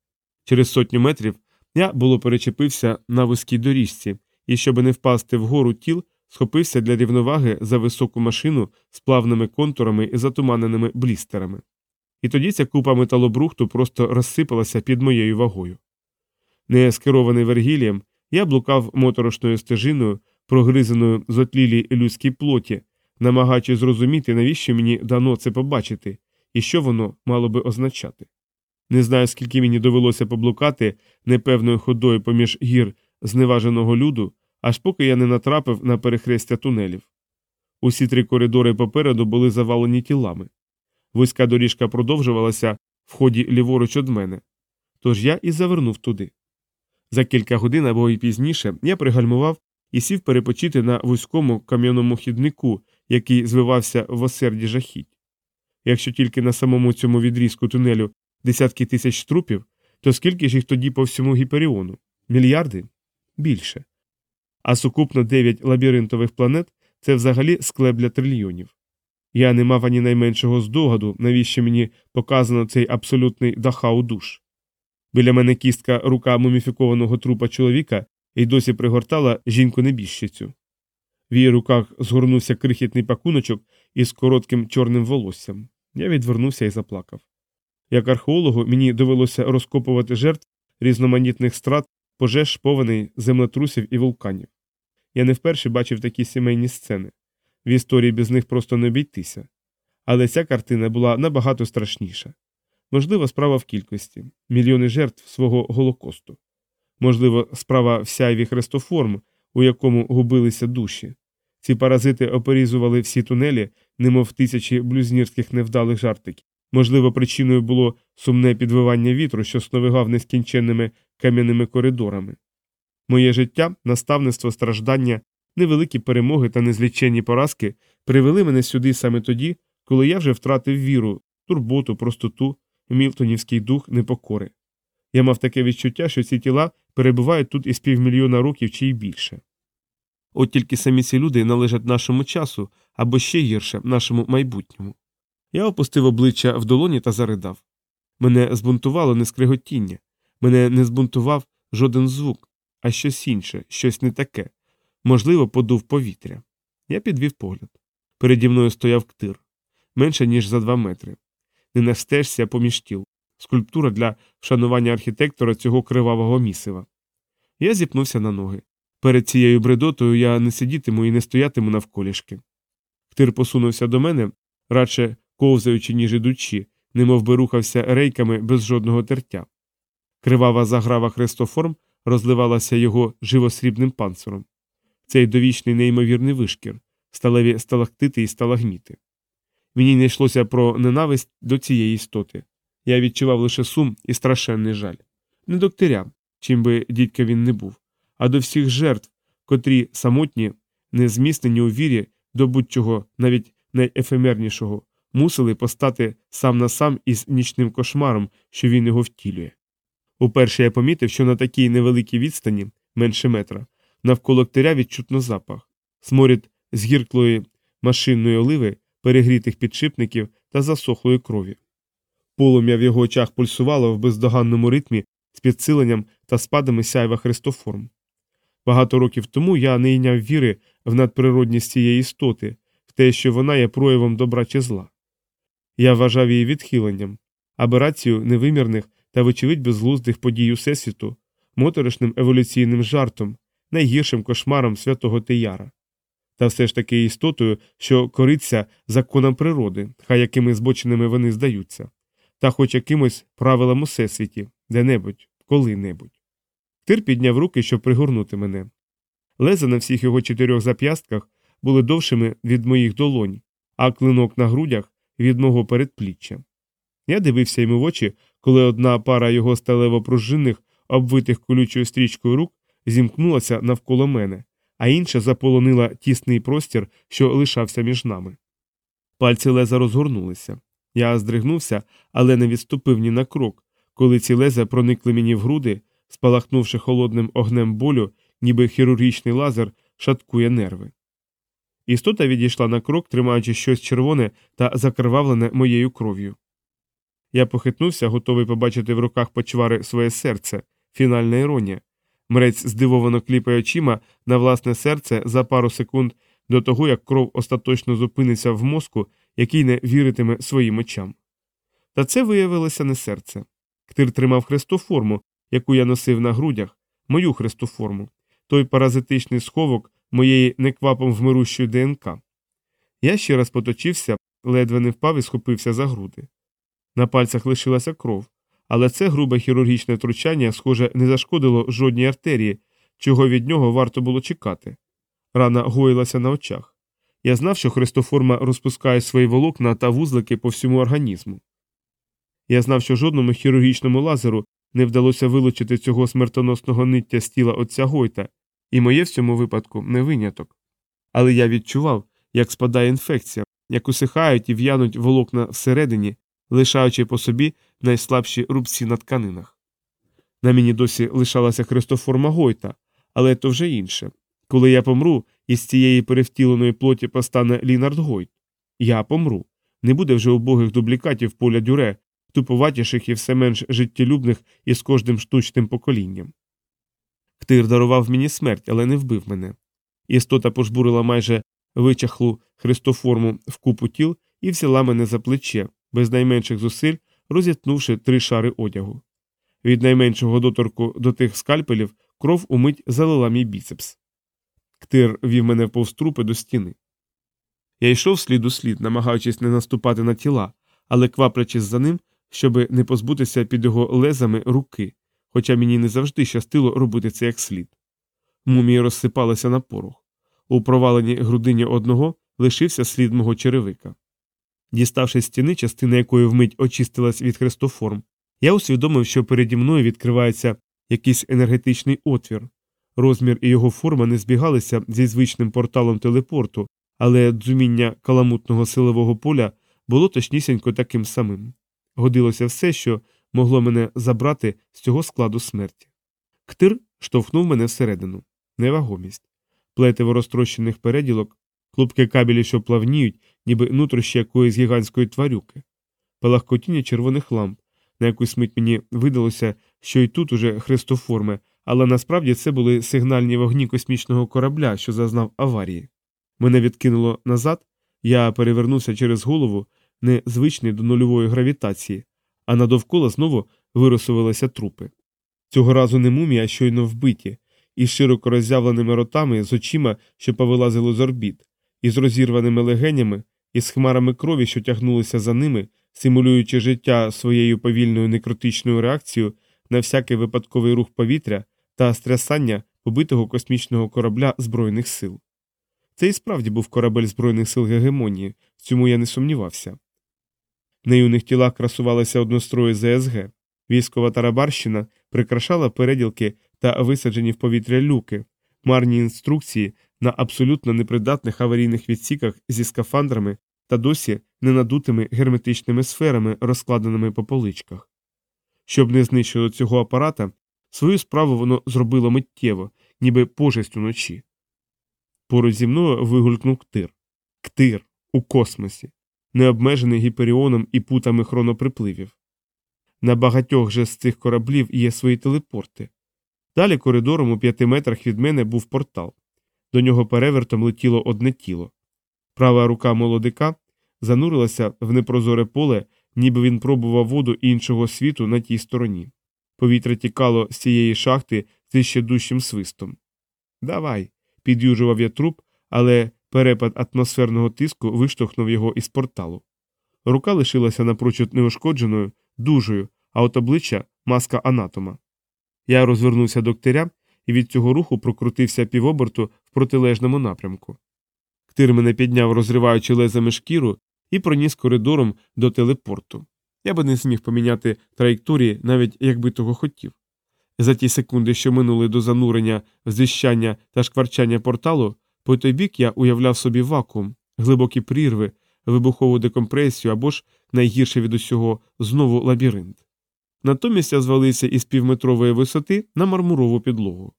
Через сотню метрів я було перечепився на вузькій доріжці і, щоб не впасти вгору тіл, схопився для рівноваги за високу машину з плавними контурами і затуманеними блістерами. І тоді ця купа металобрухту просто розсипалася під моєю вагою. Не скерований Вергілієм, я блукав моторошною стежиною, прогризаною з людській плоті, намагаючись зрозуміти, навіщо мені дано це побачити і що воно мало би означати. Не знаю, скільки мені довелося поблукати непевною ходою поміж гір зневаженого люду, аж поки я не натрапив на перехрестя тунелів. Усі три коридори попереду були завалені тілами. Вузька доріжка продовжувалася в ході ліворуч од мене, тож я і завернув туди. За кілька годин або й пізніше я пригальмував і сів перепочити на вузькому кам'яному хіднику, який звивався в осерді жахіть. Якщо тільки на самому цьому відрізку тунелю десятки тисяч трупів, то скільки ж їх тоді по всьому гіперіону? Мільярди? Більше. А сукупно дев'ять лабіринтових планет це взагалі склеп для трильйонів. Я не мав ані найменшого здогаду, навіщо мені показано цей абсолютний дахау душ. Біля мене кістка рука муміфікованого трупа чоловіка і досі пригортала жінку небіжчицю. В її руках згорнувся крихітний пакуночок із коротким чорним волоссям. Я відвернувся і заплакав. Як археологу мені довелося розкопувати жертв різноманітних страт, пожеж, повеней, землетрусів і вулканів. Я не вперше бачив такі сімейні сцени. В історії без них просто не обійтися. Але ця картина була набагато страшніша. Можливо, справа в кількості мільйони жертв свого голокосту. Можливо, справа в хрестоформ, у якому губилися душі. Ці паразити оперізували всі тунелі, немов тисячі блюзнірських невдалих жартиків. Можливо, причиною було сумне підвивання вітру, що сновигав нескінченними кам'яними коридорами. Моє життя, наставництво, страждання Невеликі перемоги та незліченні поразки привели мене сюди саме тоді, коли я вже втратив віру, турботу, простоту, мілтонівський дух непокори. Я мав таке відчуття, що ці тіла перебувають тут із півмільйона років чи й більше. От тільки самі ці люди належать нашому часу або ще гірше нашому майбутньому. Я опустив обличчя в долоні та заридав. Мене збунтувало не скриготіння, мене не збунтував жоден звук, а щось інше, щось не таке. Можливо, подув повітря. Я підвів погляд. Переді мною стояв ктир менше, ніж за два метри. Не на стежці, поміж тіл. Скульптура для вшанування архітектора цього кривавого місива. Я зіпнувся на ноги. Перед цією бредотою я не сидітиму і не стоятиму навколішки. Ктир посунувся до мене, радше ковзаючи, ніж ідучи, немов би рухався рейками без жодного тертя. Кривава заграва хрестоформ розливалася його живосрібним панциром. Цей довічний неймовірний вишкір, сталеві сталактити і сталагміти. Мені не йшлося про ненависть до цієї істоти. Я відчував лише сум і страшенний жаль. Не до ктиря, чим би дідька він не був, а до всіх жертв, котрі самотні, незміснені у вірі до будь-чого, навіть найефемернішого, мусили постати сам на сам із нічним кошмаром, що він його втілює. Уперше я помітив, що на такій невеликій відстані, менше метра, навколо ктиря відчутно запах, сморід згірклої машинної оливи, перегрітих підшипників та засохлої крові. Полум'я в його очах пульсувало в бездоганному ритмі з підсиленням та спадами сяйва хрестоформ. Багато років тому я не йняв віри в надприродність цієї істоти, в те, що вона є проявом добра чи зла. Я вважав її відхиленням, аберацію невимірних та, вочевидь, безглуздих подій Усесвіту, моторошним еволюційним жартом, найгіршим кошмаром святого Теяра. Та все ж таки істотою, що кориться законам природи, хай якими збоченими вони здаються, та хоч якимось правилам усесвіті, де-небудь, коли-небудь. Тир підняв руки, щоб пригорнути мене. Леза на всіх його чотирьох зап'ястках були довшими від моїх долонь, а клинок на грудях від мого передпліччя. Я дивився йому в очі, коли одна пара його сталево пружинних, обвитих колючою стрічкою рук, зімкнулася навколо мене, а інша заполонила тісний простір, що лишався між нами. Пальці леза розгорнулися. Я здригнувся, але не відступив ні на крок, коли ці леза проникли мені в груди, спалахнувши холодним огнем болю, ніби хірургічний лазер шаткує нерви. Істота відійшла на крок, тримаючи щось червоне та закривавлене моєю кров'ю. Я похитнувся, готовий побачити в руках почвари своє серце, фінальна іронія. Мрець здивовано кліпає очима на власне серце за пару секунд до того, як кров остаточно зупиниться в мозку, який не віритиме своїм очам. Та це виявилося не серце. Ктир тримав хрестоформу, яку я носив на грудях, мою хрестоформу, той паразитичний сховок моєї неквапом вмирущої ДНК. Я ще раз поточився, ледве не впав і схопився за груди. На пальцях лишилася кров, але це грубе хірургічне втручання, схоже, не зашкодило жодній артерії, чого від нього варто було чекати. Рана гоїлася на очах. Я знав, що хрестоформа розпускає свої волокна та вузлики по всьому організму. Я знав, що жодному хірургічному лазеру не вдалося вилучити цього смертоносного ниття з тіла отця Гойта, і моє в цьому випадку не виняток. Але я відчував, як спадає інфекція, як усихають і в'януть волокна всередині, лишаючи по собі найслабші рубці на тканинах. На мені досі лишалася хрестоформа Гойта, але то вже інше. Коли я помру, із цієї перевтіленої плоті постане Лінард Гойт. Я помру. Не буде вже убогих дублікатів поля дюре, тупуватіших і все менш життєлюбних із кожним штучним поколінням. Ктир дарував мені смерть, але не вбив мене. Істота пожбурила майже вичахлу хрестоформу в купу тіл і взяла мене за плече, без найменших зусиль розітнувши три шари одягу. Від найменшого доторку до тих скальпелів кров умить залила мій біцепс. Ктир вів мене повз трупи до стіни. Я йшов слід у слід, намагаючись не наступати на тіла, але кваплячись за ним, щоби не позбутися під його лезами руки, хоча мені не завжди щастило робити це як слід. Мумії розсипалися на порох. У проваленій грудині одного лишився слід мого черевика. Діставши стіни, частина якої вмить очистилась від хрестоформ, я усвідомив, що переді мною відкривається якийсь енергетичний отвір, Розмір і його форма не збігалися зі звичним порталом телепорту, але дзуміння каламутного силового поля було точнісінько таким самим. Годилося все, що могло мене забрати з цього складу смерті. Ктир штовхнув мене всередину. Невагомість. Плетиво розтрощених переділок, клубки кабелі, що плавніють, ніби нутрощі якоїсь гігантської тварюки, палахкотіння червоних ламп. На якусь мить мені видалося, що і тут уже хрестоформи, але насправді це були сигнальні вогні космічного корабля, що зазнав аварії. Мене відкинуло назад, я перевернувся через голову, незвичний до нульової гравітації, а надовкола знову виросувалися трупи. Цього разу не мумія, а щойно вбиті, із широко роззявленими ротами, з очима, що повилазило з орбіт, із розірваними легенями, із хмарами крові, що тягнулися за ними, симулюючи життя своєю повільною некротичною реакцією на всякий випадковий рух повітря та стрясання побитого космічного корабля Збройних сил. Це і справді був корабель Збройних сил Гегемонії, в цьому я не сумнівався. На юних тілах красувалися однострої ЗСГ, військова тарабарщина прикрашала переділки та висаджені в повітря люки, марні інструкції на абсолютно непридатних аварійних відсіках зі скафандрами та досі ненадутими герметичними сферами, розкладеними по поличках. Щоб не знищило цього апарата, свою справу воно зробило миттєво, ніби пожесть уночі. Поруч зі мною вигулькнув ктир. Ктир у космосі, необмежений гіперіоном і путами хроноприпливів. На багатьох же з цих кораблів є свої телепорти. Далі коридором у п'яти метрах від мене був портал. До нього перевертом летіло одне тіло. Права рука молодика занурилася в непрозоре поле, ніби він пробував воду іншого світу на тій стороні. Повітря тікало з цієї шахти з ще дужчим свистом. Давай, під'южував я труп, але перепад атмосферного тиску виштовхнув його із порталу. Рука лишилася напрочуд неушкодженою, дужою, а от обличчя маска анатома. Я розвернувся до ктиря і від цього руху прокрутився півоберту в протилежному напрямку. Ктир мене підняв, розриваючи лезами шкіру, і проніс коридором до телепорту. Я би не зміг поміняти траєкторії, навіть якби того хотів. За ті секунди, що минули до занурення, зіщання та шкварчання порталу, по той бік я уявляв собі вакуум, глибокі прірви, вибухову декомпресію або ж найгірше від усього знову лабіринт. Натомість я звалився із півметрової висоти на мармурову підлогу.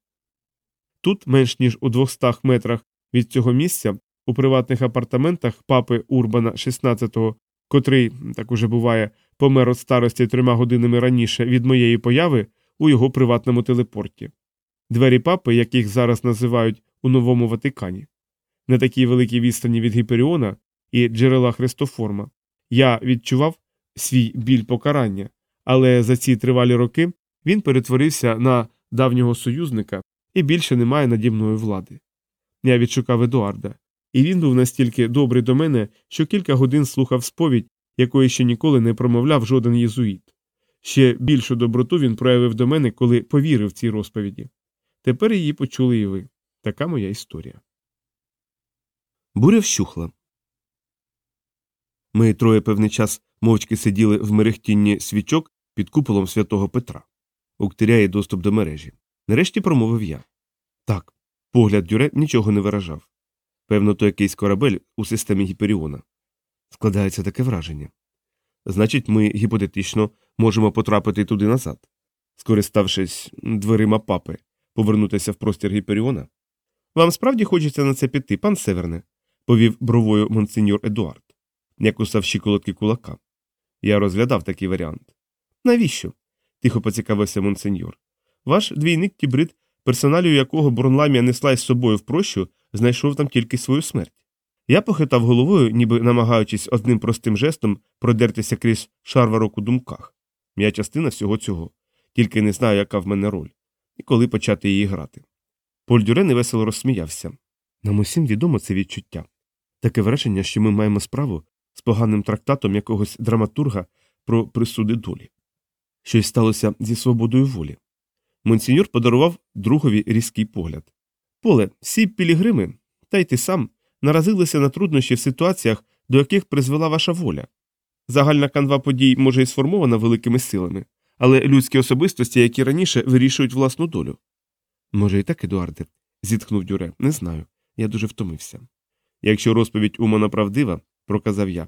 Тут, менш ніж у 200 метрах від цього місця, у приватних апартаментах папи Урбана XVI, котрий, так уже буває, помер від старості трьома годинами раніше від моєї появи у його приватному телепорті. Двері папи, яких зараз називають у Новому Ватикані. На такій великій відстані від Гіперіона і джерела Христоформа я відчував свій біль покарання, але за ці тривалі роки він перетворився на давнього союзника і більше не має наді мною влади. Я відшукав Едуарда, і він був настільки добрий до мене, що кілька годин слухав сповідь, якої ще ніколи не промовляв жоден єзуїт. Ще більшу доброту він проявив до мене, коли повірив цій розповіді. Тепер її почули і ви. Така моя історія. Буря вщухла. Ми троє певний час мовчки сиділи в мерехтінні свічок під куполом святого Петра. У ктиря є доступ до мережі. Нарешті промовив я. Так, погляд дюре нічого не виражав. Певно, то якийсь корабель у системі Гіперіона. Складається таке враження. Значить, ми гіпотетично можемо потрапити туди назад, скориставшись дверима папи, повернутися в простір Гіперіона. Вам справді хочеться на це піти, пан Северне, повів бровою монсеньор Едуард. Я кусав щиколотки кулака. Я розглядав такий варіант. Навіщо? тихо поцікавився монсеньор. Ваш двійник Тібрид, персоналію якого Бронламія несла із собою в прощу, знайшов там тільки свою смерть. Я похитав головою, ніби намагаючись одним простим жестом продертися крізь шарварок у думках. Я частина всього цього, тільки не знаю, яка в мене роль, і коли почати її грати. Поль Дюре невесело розсміявся. Нам усім відомо це відчуття. Таке враження, що ми маємо справу з поганим трактатом якогось драматурга про присуди долі. Щось сталося зі свободою волі. Монсіньор подарував другові різкий погляд. Поле, всі пілігрими, та й ти сам наразилися на труднощі в ситуаціях, до яких призвела ваша воля. Загальна канва подій може і сформована великими силами, але людські особистості, які раніше вирішують власну долю. Може, і так, Едуарде, зітхнув Дюре, не знаю. Я дуже втомився. Якщо розповідь Умана правдива, проказав я,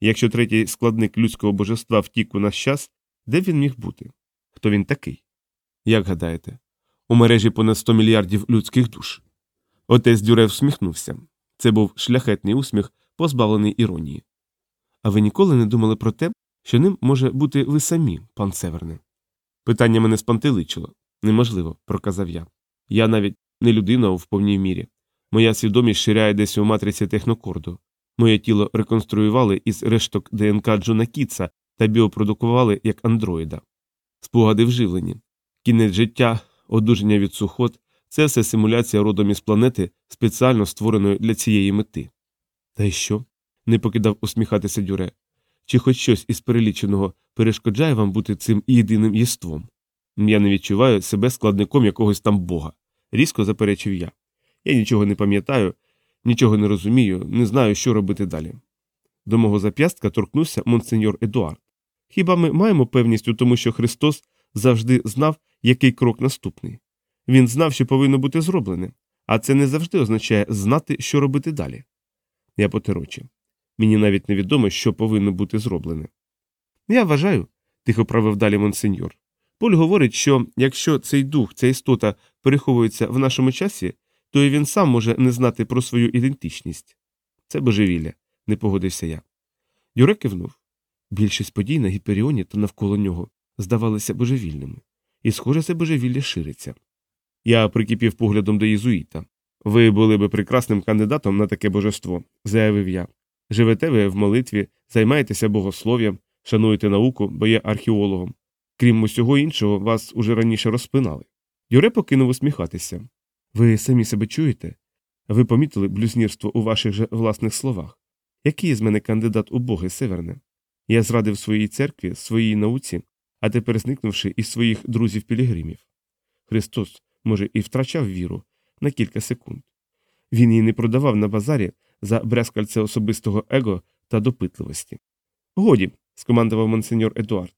якщо третій складник людського божества втік у наш час, де він міг бути? Хто він такий? Як гадаєте, у мережі понад 100 мільярдів людських душ. Отець Дюре всміхнувся. Це був шляхетний усміх, позбавлений іронії. А ви ніколи не думали про те, що ним може бути ви самі, пан Северне? Питання мене спантеличило. Неможливо, проказав я. Я навіть не людина в повній мірі. Моя свідомість ширяє десь у матриці технокорду. Моє тіло реконструювали із решток ДНК Джона Кітса та біопродукували як андроїда. Спогади вживлені. Кінець життя, одужання від сухот це все симуляція родом із планети, спеціально створеної для цієї мети. Та й що? не покидав усміхатися Дюре. Чи хоч щось із переліченого перешкоджає вам бути цим єдиним єством? Я не відчуваю себе складником якогось там бога, різко заперечив я. Я нічого не пам'ятаю, нічого не розумію, не знаю, що робити далі. До мого зап'ястка торкнувся монсеньор Едуард. Хіба ми маємо певність у тому, що Христос завжди знав, який крок наступний? Він знав, що повинно бути зроблене, а це не завжди означає знати, що робити далі. Я потерочив. Мені навіть невідомо, що повинно бути зроблене. Я вважаю, тихо правив далі монсеньор. Поль говорить, що якщо цей дух, ця істота переховується в нашому часі, то і він сам може не знати про свою ідентичність. Це божевілля, не погодився я. Юрек кивнув. Більшість подій на Гіперіоні та навколо нього здавалися божевільними, і, схоже, це божевілля шириться. Я прикипів поглядом до єзуїта. Ви були би прекрасним кандидатом на таке божество, заявив я. Живете ви в молитві, займаєтеся богослов'ям, шануєте науку, бо є археологом. Крім усього іншого, вас уже раніше розпинали. Юре покинув усміхатися. Ви самі себе чуєте? Ви помітили блюзнірство у ваших же власних словах. Який з мене кандидат у боги, Северне? Я зрадив своїй церкві, своїй науці, а тепер зникнувши із своїх друзів пілігримів. Христос, може, і втрачав віру на кілька секунд. Він її не продавав на базарі за брязкальце особистого его та допитливості. Годі, скомандував монсеньор Едуард.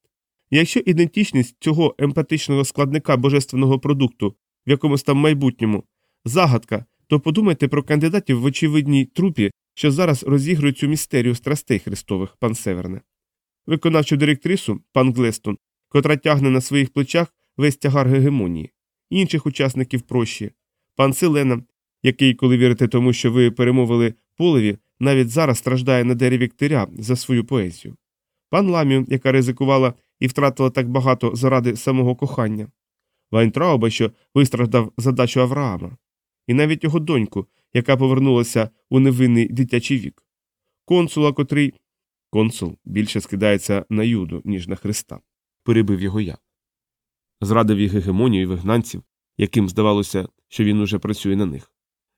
Якщо ідентичність цього емпатичного складника божественного продукту в якомусь там майбутньому загадка, то подумайте про кандидатів в очевидній трупі, що зараз розігрують цю містерію страстей Христових, пан Северне. Виконавчу директрису, пан Глестон, котра тягне на своїх плечах весь тягар гегемонії, інших учасників прощі, пан Селена, який, коли вірите тому, що ви перемовили полеві, навіть зараз страждає на дереві ктиря за свою поезію, пан Ламію, яка ризикувала і втратила так багато заради самого кохання, Вайнтрауба, що вистраждав задачу Авраама, і навіть його доньку, яка повернулася у невинний дитячий вік, консула, котрий. Консул більше скидається на Юду, ніж на Христа, перебив його я. Зрадив їх гегемонію і вигнанців, яким здавалося, що він уже працює на них.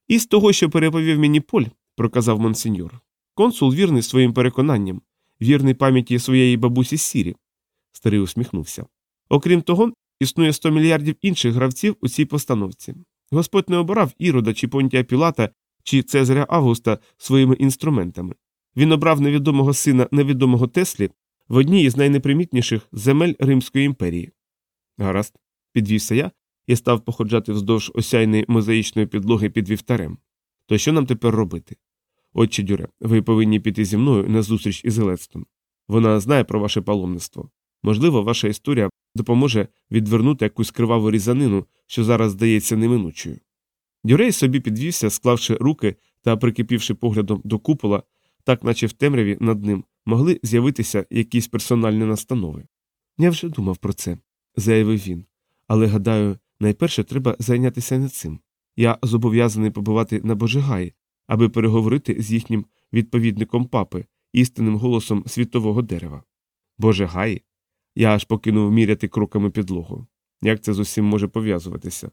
І з того, що переповів мені Поль, проказав монсеньор, консул вірний своїм переконанням, вірний пам'яті своєї бабусі Сірі. Старий усміхнувся. Окрім того, існує 100 мільярдів інших гравців у цій постановці. Господь не обирав Ірода чи Понтія Пілата чи Цезаря Августа своїми інструментами. Він обрав невідомого сина невідомого Теслі в одній із найнепримітніших земель Римської імперії. Гаразд, підвівся я і став походжати вздовж осяйної мозаїчної підлоги під вівтарем. То що нам тепер робити? Отче Дюре, ви повинні піти зі мною на зустріч із Гелецтом. Вона знає про ваше паломництво. Можливо, ваша історія допоможе відвернути якусь криваву різанину, що зараз здається неминучою. Дюрей собі підвівся, склавши руки та прикипівши поглядом до купола, так наче в темряві над ним могли з'явитися якісь персональні настанови. Я вже думав про це, заявив він. Але гадаю, найперше треба зайнятися не цим. Я зобов'язаний побувати на Божигаї, аби переговорити з їхнім відповідником папи, істинним голосом світового дерева. Божигаї? Я аж покинув міряти кроками підлогу. Як це з усім може пов'язуватися?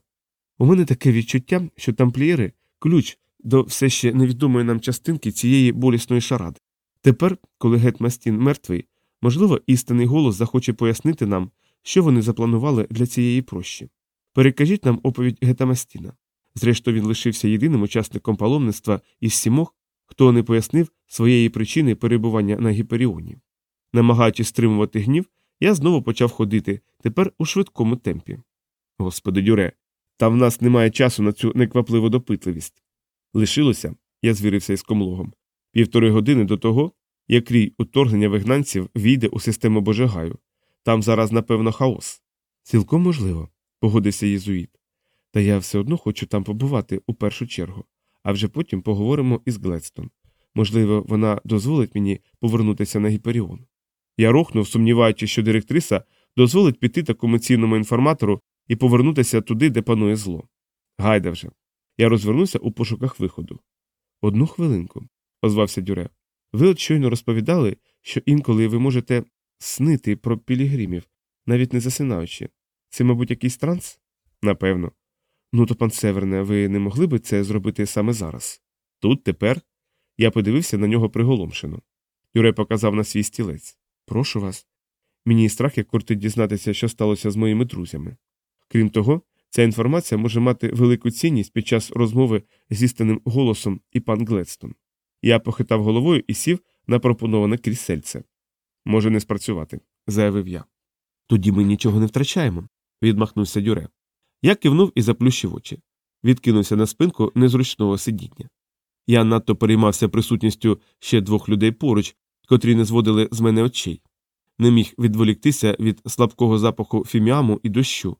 У мене таке відчуття, що тамплієри ключ до все ще невідомої нам частинки цієї болісної шаради. Тепер, коли Гетмастін мертвий, можливо, істинний голос захоче пояснити нам, що вони запланували для цієї прощі. Перекажіть нам оповідь Гетамастіна. Зрештою, він лишився єдиним учасником паломництва із сімох, хто не пояснив своєї причини перебування на Гіперіоні. Намагаючись стримувати гнів, я знову почав ходити, тепер у швидкому темпі. Господи, дюре, Та в нас немає часу на цю неквапливу допитливість. Лишилося, я звірився із комлогом, півтори години до того, як рій уторгнення вигнанців війде у систему Божигаю. Там зараз, напевно, хаос. Цілком можливо, погодився єзуїт. Та я все одно хочу там побувати у першу чергу, а вже потім поговоримо із Гледстон. Можливо, вона дозволить мені повернутися на Гіперіон. Я рухнув, сумніваючись, що директриса дозволить піти такому цінному інформатору і повернутися туди, де панує зло. Гайда вже. Я розвернувся у пошуках виходу. Одну хвилинку, озвався Дюре. Ви от щойно розповідали, що інколи ви можете снити про пілігримів, навіть не засинаючи. Це, мабуть, якийсь транс? Напевно. Ну то, пан Северне, ви не могли би це зробити саме зараз? Тут, тепер? Я подивився на нього приголомшено. Юре показав на свій стілець. Прошу вас. Мені страх як кортить дізнатися, що сталося з моїми друзями. Крім того, ця інформація може мати велику цінність під час розмови з істинним голосом і пан Гледстон. Я похитав головою і сів на пропоноване крісельце. Може не спрацювати, заявив я. Тоді ми нічого не втрачаємо, відмахнувся Дюре. Я кивнув і заплющив очі, відкинувся на спинку незручного сидіння. Я надто переймався присутністю ще двох людей поруч, котрі не зводили з мене очей. Не міг відволіктися від слабкого запаху фіміаму і дощу,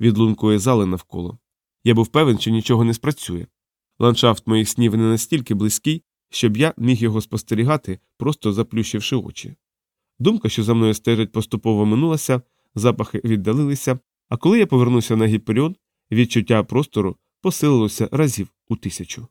від лункої зали навколо. Я був певен, що нічого не спрацює. Ландшафт моїх снів не настільки близький, щоб я міг його спостерігати, просто заплющивши очі. Думка, що за мною стежить, поступово минулася, запахи віддалилися, а коли я повернувся на гіперіон, відчуття простору посилилося разів у тисячу.